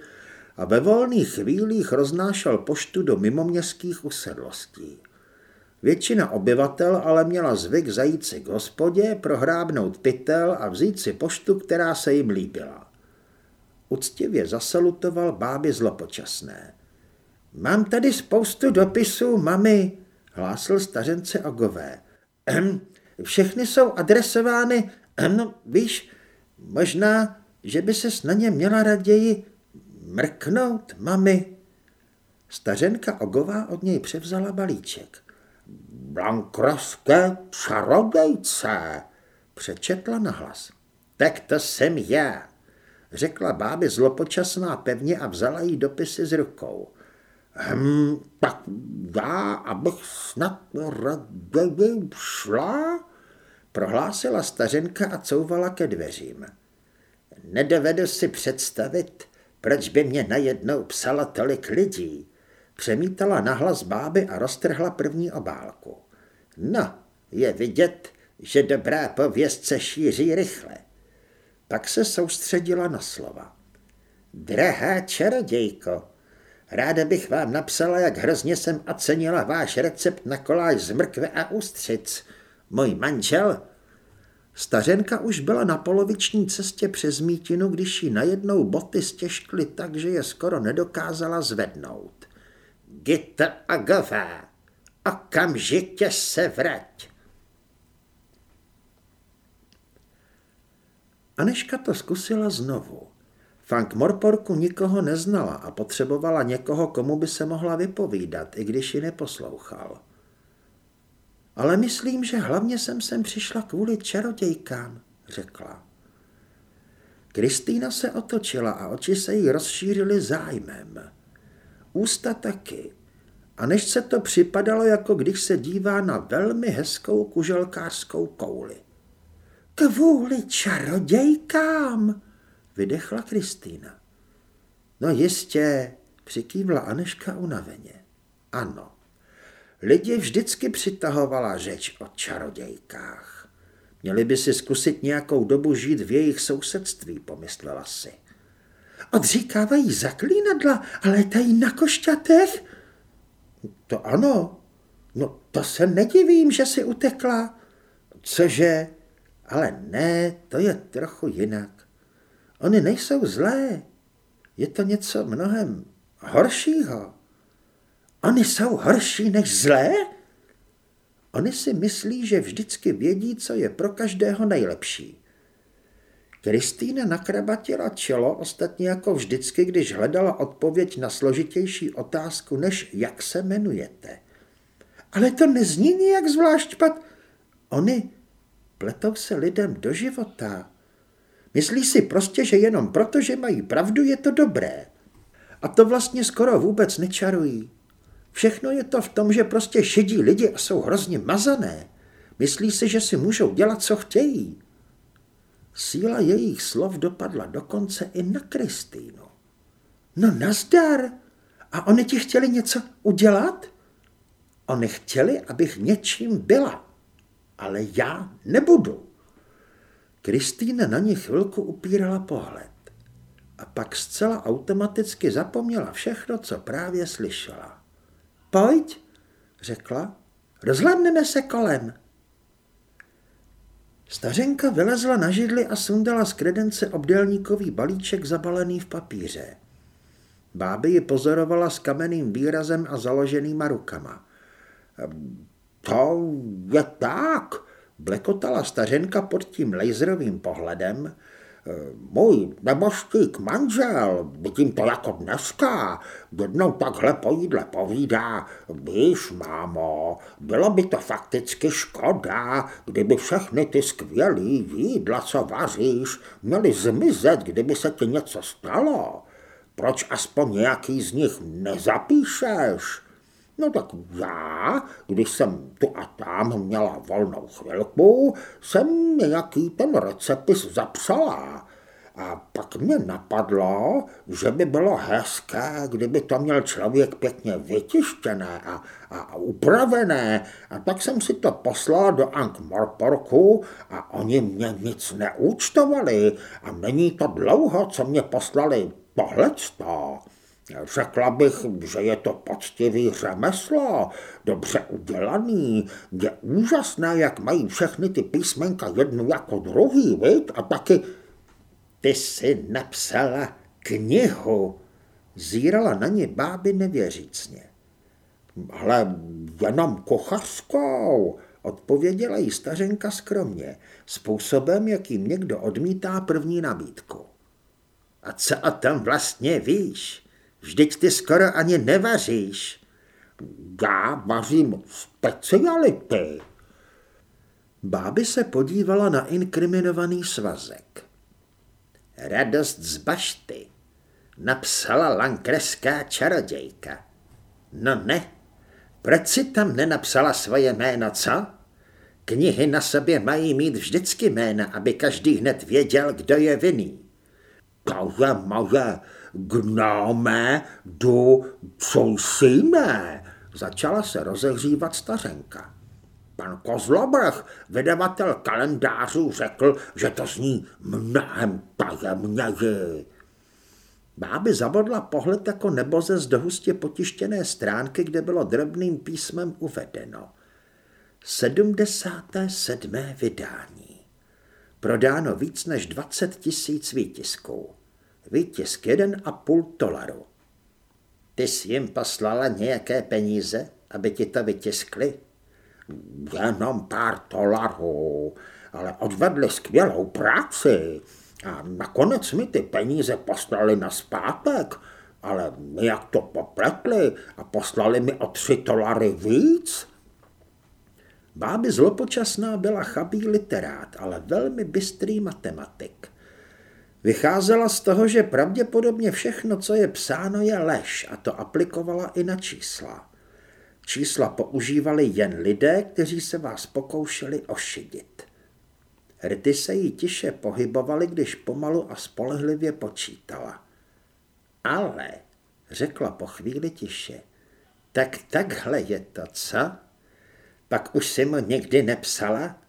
a ve volných chvílích roznášel poštu do mimoměstských usedlostí. Většina obyvatel ale měla zvyk zajít si k hospodě, prohrábnout pytel a vzít si poštu, která se jim líbila. Uctivě zasalutoval báby zlopočasné. Mám tady spoustu dopisů, mami, hlásil stařence Ogové. Ehm, všechny jsou adresovány, ehm, no, víš, možná, že by se na ně měla raději mrknout, mami. Stařenka Ogová od něj převzala balíček. Blankrovské čarodejce, přečetla nahlas. Tak to jsem já, řekla báby zlopočasná pevně a vzala jí dopisy z rukou. Hm, tak já, abych snad raději šla, prohlásila stařenka a couvala ke dveřím. Nedovedu si představit, proč by mě najednou psala tolik lidí. Přemítala nahlas báby a roztrhla první obálku. No, je vidět, že dobrá pověst se šíří rychle. Pak se soustředila na slova. Drahá čarodějko, Ráda bych vám napsala, jak hrozně jsem ocenila váš recept na koláž z mrkve a ústřic. Můj manžel... Stařenka už byla na poloviční cestě přes mítinu, když jí najednou boty stěžkly tak, že je skoro nedokázala zvednout. Gita Agová, okamžitě se vrať. Aneška to zkusila znovu. Frank Morporku nikoho neznala a potřebovala někoho, komu by se mohla vypovídat, i když ji neposlouchal. Ale myslím, že hlavně jsem sem přišla kvůli čarodějkám, řekla. Kristýna se otočila a oči se jí rozšířily zájmem. Ústa taky. A než se to připadalo, jako když se dívá na velmi hezkou kuželkářskou kouli. Kvůli čarodějkám, vydechla Kristýna. No jistě, přikývla Aneška unaveně. Ano, lidi vždycky přitahovala řeč o čarodějkách. Měli by si zkusit nějakou dobu žít v jejich sousedství, pomyslela si. Odříkávají zaklínadla a letají na košťatech? To ano. No to se nedivím, že si utekla. Cože? Ale ne, to je trochu jinak. Oni nejsou zlé. Je to něco mnohem horšího. Oni jsou horší než zlé? Oni si myslí, že vždycky vědí, co je pro každého nejlepší. Kristýna nakrabatila čelo, ostatně jako vždycky, když hledala odpověď na složitější otázku, než jak se jmenujete. Ale to nezní nijak zvlášť pat. Oni pletou se lidem do života. Myslí si prostě, že jenom proto, že mají pravdu, je to dobré. A to vlastně skoro vůbec nečarují. Všechno je to v tom, že prostě šedí lidi a jsou hrozně mazané. Myslí si, že si můžou dělat, co chtějí. Síla jejich slov dopadla dokonce i na Kristýnu. No nazdar! A oni ti chtěli něco udělat? Oni chtěli, abych něčím byla. Ale já nebudu. Kristýna na ně chvilku upírala pohled a pak zcela automaticky zapomněla všechno, co právě slyšela. Pojď, řekla, rozhledneme se kolem. Stařenka vylezla na židli a sundala z kredence obdélníkový balíček zabalený v papíře. Báby ji pozorovala s kamenným výrazem a založenýma rukama. To je tak, blekotala stařenka pod tím laserovým pohledem, můj neboštík manžel, vidím to jako dneska, jednou takhle po jídle povídá, víš, mámo, bylo by to fakticky škoda, kdyby všechny ty skvělý jídla, co vaříš, měly zmizet, kdyby se ti něco stalo. Proč aspoň nějaký z nich nezapíšeš? No tak já, když jsem tu a tam měla volnou chvilku, jsem nějaký ten recepis zapsala. A pak mě napadlo, že by bylo hezké, kdyby to měl člověk pěkně vytištěné a, a upravené. A tak jsem si to poslala do Ank Morporku a oni mě nic neúčtovali. A není to dlouho, co mě poslali tohleto. Řekla bych, že je to poctivý řemeslo, dobře udělaný. Je úžasné, jak mají všechny ty písmenka jednu jako druhý, vid? A taky... Ty jsi napsala knihu. Zírala na ně báby nevěřícně. Ale jenom kuchařskou, odpověděla jí stařenka skromně, způsobem, jakým někdo odmítá první nabídku. A co o tom vlastně víš? Vždyť ty skoro ani nevaříš. Já vařím speciality. Báby se podívala na inkriminovaný svazek. Radost z bašty. Napsala lankreská čarodějka. No ne, proč si tam nenapsala svoje jméno, co? Knihy na sobě mají mít vždycky jména, aby každý hned věděl, kdo je vinný. To je moje gnáme do co jsi Začala se rozehřívat stařenka. Pan Kozlobrch, vydavatel kalendářů, řekl, že to zní mnohem tajemněji. Báby zabodla pohled jako neboze z dohustě potištěné stránky, kde bylo drobným písmem uvedeno. 77. vydání. Prodáno víc než 20 tisíc výtisků. Výtisk jeden a půl dolaru. Ty jsi jim poslala nějaké peníze, aby ti to vytiskli? Jenom pár dolarů, ale odvedli skvělou práci. A nakonec mi ty peníze poslali na zpátek, ale jak to popletli a poslali mi o tři dolary víc. Báby zlopočasná byla chabý literát, ale velmi bystrý matematik. Vycházela z toho, že pravděpodobně všechno, co je psáno, je lež a to aplikovala i na čísla. Čísla používali jen lidé, kteří se vás pokoušeli ošidit. Rty se jí tiše pohybovaly, když pomalu a spolehlivě počítala. Ale, řekla po chvíli tiše, tak takhle je to, co? Pak už si mu někdy nepsala?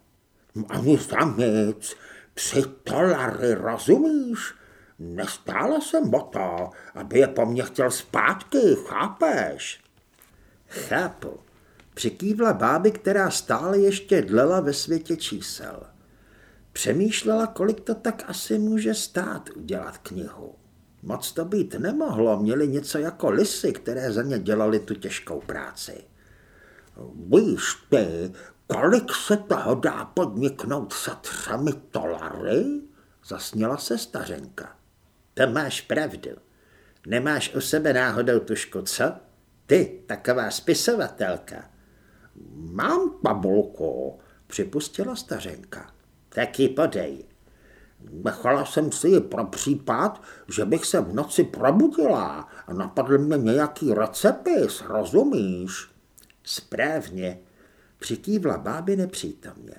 Ani za nic, Tři dolary, rozumíš? Nestála jsem o to, aby je po mně chtěl zpátky, chápeš? Chápu. Přikývla báby, která stále ještě dlela ve světě čísel. Přemýšlela, kolik to tak asi může stát udělat knihu. Moc to být nemohlo, měli něco jako lisy, které za ně dělali tu těžkou práci. Víš ty, Kolik se toho dá podniknout za třemi dolary? Zasněla se stařenka. To máš pravdu. Nemáš u sebe náhodou tušku, co? Ty, taková spisovatelka. Mám tabulku, připustila stařenka. Tak ji podej. Nechala jsem si ji pro případ, že bych se v noci probudila a napadl mě nějaký recepis, rozumíš? Správně, Přikývla báby nepřítomně.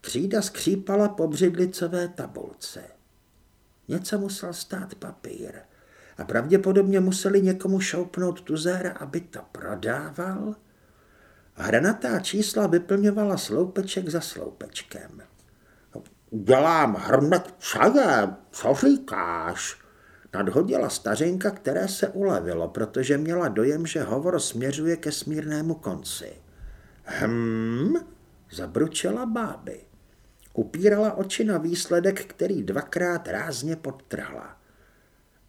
Křída skřípala po břidlicové tabulce. Něco musel stát papír a pravděpodobně museli někomu šoupnout tuzéra, aby to prodával. Hranatá čísla vyplňovala sloupeček za sloupečkem. Dělám hrnek čaje, co říkáš? Nadhodila stařinka, které se ulevilo, protože měla dojem, že hovor směřuje ke smírnému konci. Hm, zabručela báby. Upírala oči na výsledek, který dvakrát rázně podtrhla.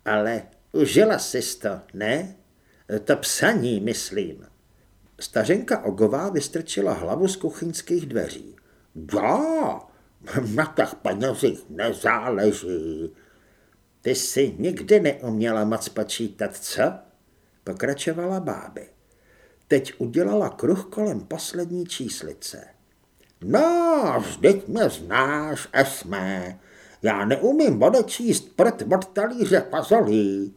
Ale užila jsi to, ne? To psaní, myslím. Stařenka Ogová vystrčila hlavu z kuchyňských dveří. Já, na těch penězích nezáleží. Ty jsi nikdy neuměla moc počítat, co? Pokračovala báby. Teď udělala kruh kolem poslední číslice. No, vždyť mě znáš, Esme. Já neumím odečíst prd od talíře pazolí.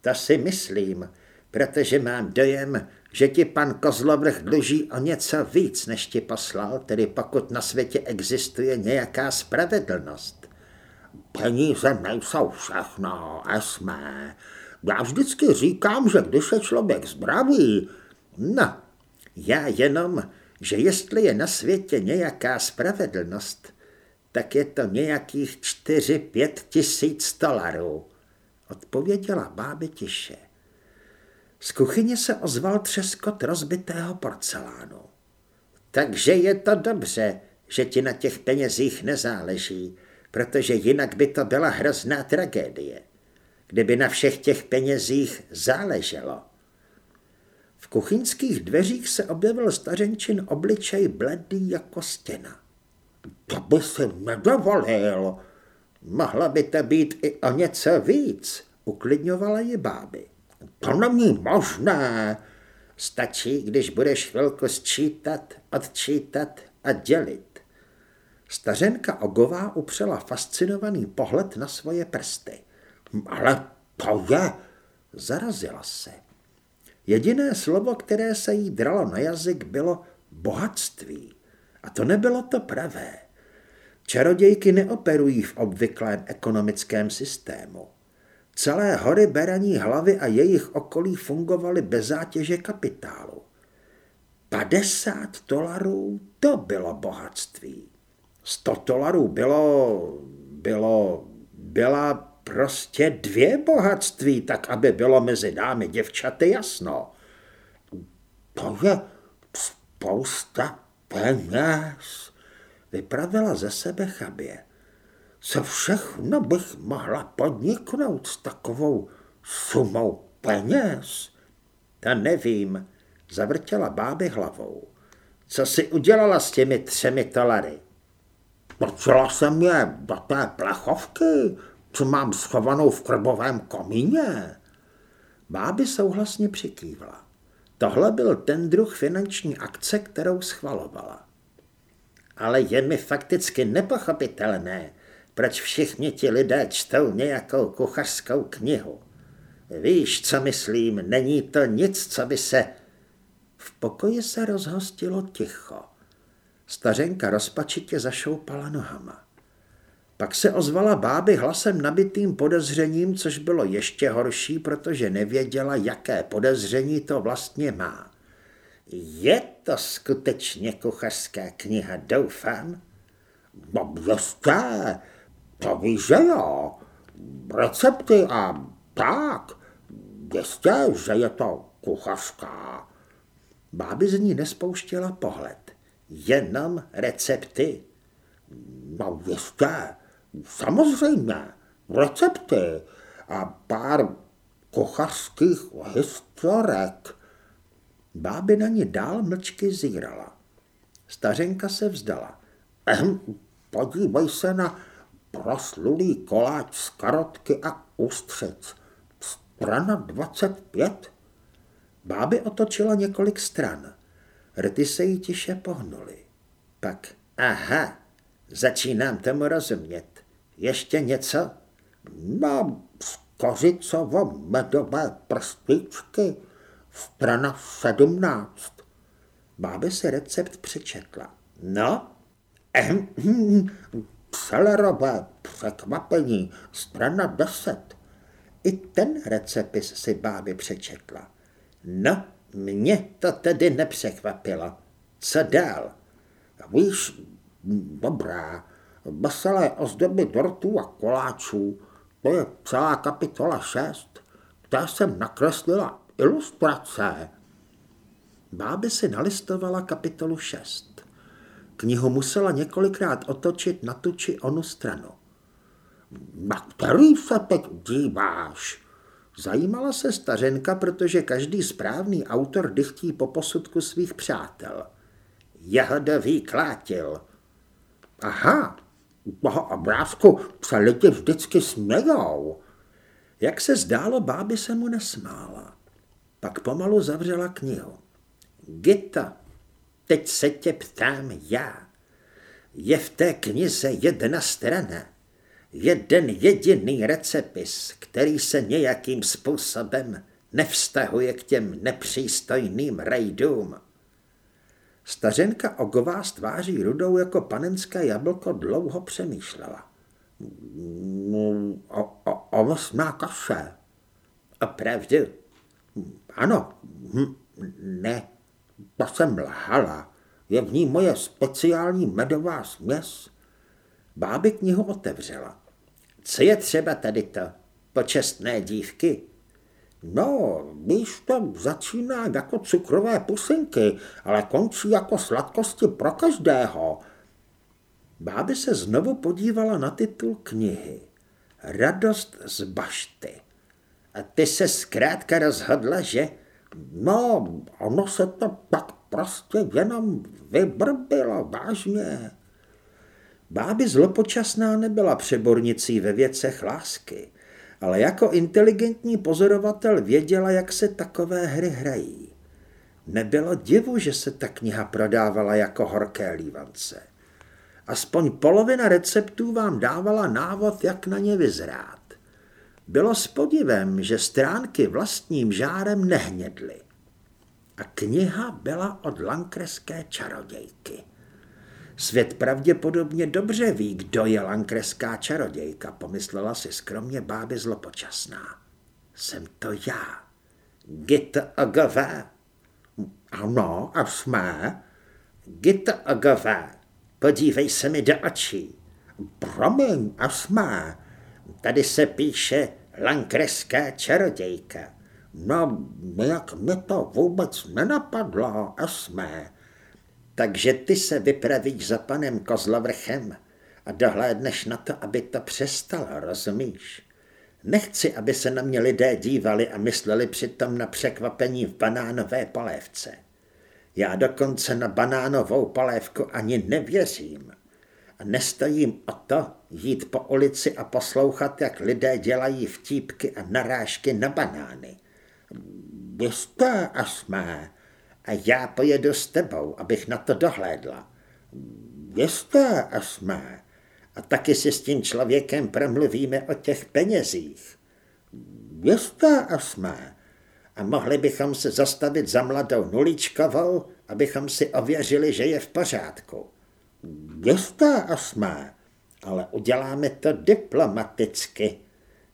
To si myslím, protože mám dojem, že ti pan Kozlovrch dluží o něco víc, než ti poslal, tedy pokud na světě existuje nějaká spravedlnost. Peníze nejsou všechno, Esme. Já vždycky říkám, že když je člověk zdravý, no, já jenom, že jestli je na světě nějaká spravedlnost, tak je to nějakých čtyři, pět tisíc dolarů, odpověděla báby tiše. Z kuchyně se ozval třeskot rozbitého porcelánu. Takže je to dobře, že ti na těch penězích nezáleží, protože jinak by to byla hrozná tragédie. Kdyby na všech těch penězích záleželo. Kuchyňských dveřích se objevil stařenčin obličej bledý jako stěna. To by si nedovolil. Mohla by to být i o něco víc, uklidňovala ji báby. To není možné. Stačí, když budeš chvilku sčítat, odčítat a dělit. Stařenka Ogová upřela fascinovaný pohled na svoje prsty. Ale to je... Zarazila se. Jediné slovo, které se jí dralo na jazyk, bylo bohatství. A to nebylo to pravé. Čarodějky neoperují v obvyklém ekonomickém systému. Celé hory beraní hlavy a jejich okolí fungovaly bez zátěže kapitálu. 50 dolarů to bylo bohatství. 100 dolarů bylo, bylo, byla prostě dvě bohatství, tak aby bylo mezi námi děvčaty jasno. To je spousta peněz, vypravila ze sebe chabě. Co všechno bych mohla podniknout s takovou sumou peněz? To nevím, zavrtěla báby hlavou. Co si udělala s těmi třemi talary? Počela jsem je do té plechovky, co mám schovanou v krbovém komíně. Báby souhlasně přikývla. Tohle byl ten druh finanční akce, kterou schvalovala. Ale je mi fakticky nepochopitelné, proč všichni ti lidé čtou nějakou kuchařskou knihu. Víš, co myslím, není to nic, co by se... V pokoji se rozhostilo ticho. Stařenka rozpačitě zašoupala nohama. Pak se ozvala báby hlasem nabitým podezřením, což bylo ještě horší, protože nevěděla, jaké podezření to vlastně má. Je to skutečně kuchařská kniha, doufám? No, jistě, to víš, že jo. Recepty a tak. Jistě, že je to kuchařská. Báby z ní nespouštěla pohled. Jenom recepty. No jistě, samozřejmě, recepty a pár kuchařských historek. Báby na ní dál mlčky zírala. Stařenka se vzdala. Ehm, podívej se na proslulý koláč z karotky a ústřic. Strana 25. Báby otočila několik stran. Rty se jí tiše pohnuly. Pak, aha, začínám tomu rozumět. Ještě něco? Mám skořicovo-medové prstičky, strana 17. Báby se recept přečetla. No, ehm, hm, Celerové překvapení, strana 10. I ten recepis si báby přečetla. No, mě to tedy nepřekvapilo. Co dál? Víš, dobrá, veselé ozdoby dortů a koláčů, to je celá kapitola 6. Kde jsem nakreslila ilustrace. Báby si nalistovala kapitolu 6. Knihu musela několikrát otočit na tu či onu stranu. Na který se teď díváš? Zajímala se stařenka, protože každý správný autor dychtí po posudku svých přátel. Jahodový klátil. Aha, toho obrázku se lidi vždycky smějou. Jak se zdálo, báby se mu nesmála. Pak pomalu zavřela knihu. Gita, teď se tě ptám já. Je v té knize jedna strana, jeden jediný recepis, který se nějakým způsobem nevztahuje k těm nepřístojným rejdům. Stařenka ogová s tváří rudou jako panenské jablko dlouho přemýšlela. O, o, ovesná kaše. Opravdu? Ano, hm, ne, to jsem lhala. Je v ní moje speciální medová směs. Báby knihu otevřela. Co je třeba tady to? Počestné dívky? No, víš, to začíná jako cukrové pusinky, ale končí jako sladkosti pro každého. Báby se znovu podívala na titul knihy. Radost z bašty. A ty se zkrátka rozhodla, že... No, ono se to tak prostě jenom vybrbilo, vážně. Báby zlopočasná nebyla přebornicí ve věcech lásky, ale jako inteligentní pozorovatel věděla, jak se takové hry hrají. Nebylo divu, že se ta kniha prodávala jako horké lívance. Aspoň polovina receptů vám dávala návod, jak na ně vyzrát. Bylo s podivem, že stránky vlastním žárem nehnědly. A kniha byla od lankreské čarodějky. Svět pravděpodobně dobře ví, kdo je lankreská čarodějka, pomyslela si skromně báby zlopočasná. Jsem to já. Git Agové. Ano, a jsme. Git Agové, podívej se mi do očí. Promiň, a jsme. Tady se píše lankreská čarodějka. No, jak mi to vůbec nenapadlo, a jsme. Takže ty se vypravíš za panem Kozlovrchem a dohlédneš na to, aby to přestalo, rozumíš? Nechci, aby se na mě lidé dívali a mysleli přitom na překvapení v banánové polévce. Já dokonce na banánovou polévku ani nevěřím. A nestojím o to jít po ulici a poslouchat, jak lidé dělají vtípky a narážky na banány. Běžte, Asmé, a já pojedu s tebou, abych na to dohlédla. Běžte, Asmé, a taky si s tím člověkem promluvíme o těch penězích. Běžte, Asmé, a mohli bychom se zastavit za mladou Nuličkovou, abychom si ověřili, že je v pořádku. Běžte, Asmé, ale uděláme to diplomaticky.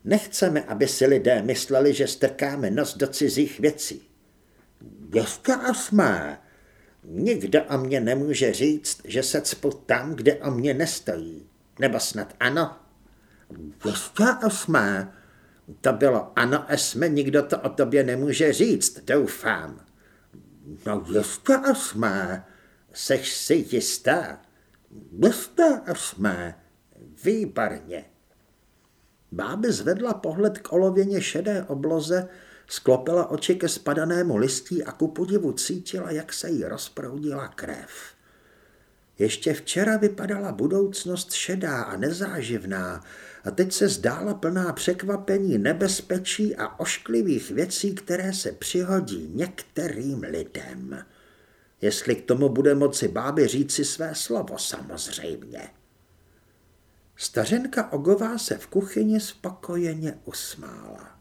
Nechceme, aby si lidé mysleli, že strkáme nos do cizích věcí. Běžte a jsme. Nikdo o mě nemůže říct, že se cpu tam, kde o mě nestojí. Nebo snad ano? Běžte a jsme. To bylo ano, jsme, nikdo to o tobě nemůže říct, doufám. No jistě a jsme. Seš si jistá? Jistě a jsme. Výborně. Báby zvedla pohled k olověně šedé obloze, sklopila oči ke spadanému listí a ku podivu cítila, jak se jí rozproudila krev. Ještě včera vypadala budoucnost šedá a nezáživná a teď se zdála plná překvapení, nebezpečí a ošklivých věcí, které se přihodí některým lidem. Jestli k tomu bude moci báby říci své slovo, samozřejmě. Stařenka Ogová se v kuchyni spokojeně usmála.